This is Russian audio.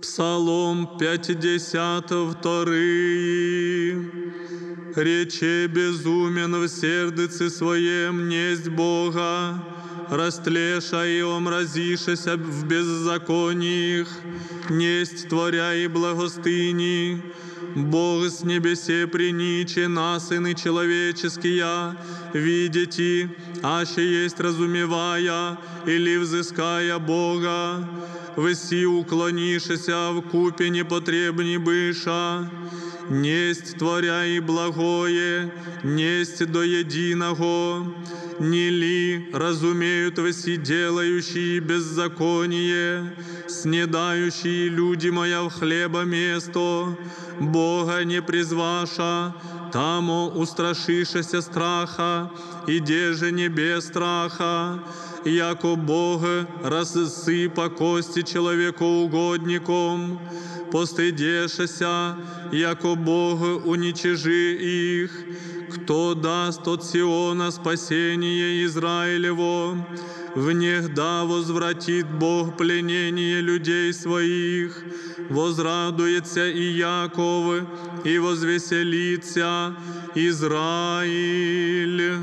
Псалом 52. Рече безумен в сердце своем несть Бога, растлеша и омразишеся в беззакониях, несть творя и благостыни, Бог с небесе приниче нас, сыны человеческие, видите, аще есть разумевая или взыская Бога, веси уклонишеся в купе непотребни быша, несть творя и благое, несть до единого, не ли разумеют делающие беззаконие, снедающие люди моя в хлеба место, Бога не призваша, тамо устрашишеся страха, и деже не без страха, яко Бог рассыпа кости человекоугодником, постыдешеся, яко Бог уничижи их, кто даст от Сиона спасение Израилево, внегда возвратит Бог пленение людей своих, возрадуется и Яков, и возвеселится Израиль.